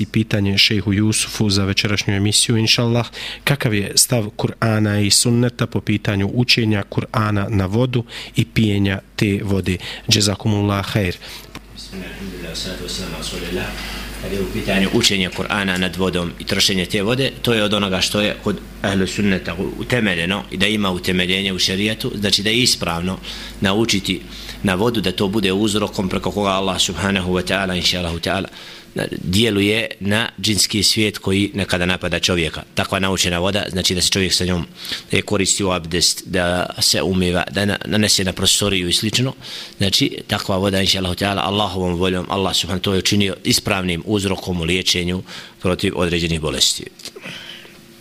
i pitanje šehu Jusufu za večerašnju emisiju, inšallah, kakav je stav Kur'ana i sunneta po pitanju učenja Kur'ana na vodu i pijenja te vode. Džezakumullah, hajr. Bismillahirrahmanirrahim. Kad je u pitanju učenja Kur'ana nad vodom i trošenje te vode, to je od onoga što je kod ahlu sunneta utemeljeno i da ima utemeljenje u šerijatu, znači da je ispravno naučiti na vodu da to bude uzrokom preko koga Allah subhanahu wa ta'ala, inša Allahu ta'ala, djeluje na džinski svijet koji nekada napada čovjeka. Takva naučena voda, znači da se čovjek sa njom je koristi u abdest, da se umiva, da nanese na prostoriju i slično. Znači, takva voda, inša Allah, Allahovom voljom, Allah subhanahu to je učinio ispravnim uzrokom u liječenju protiv određenih bolesti.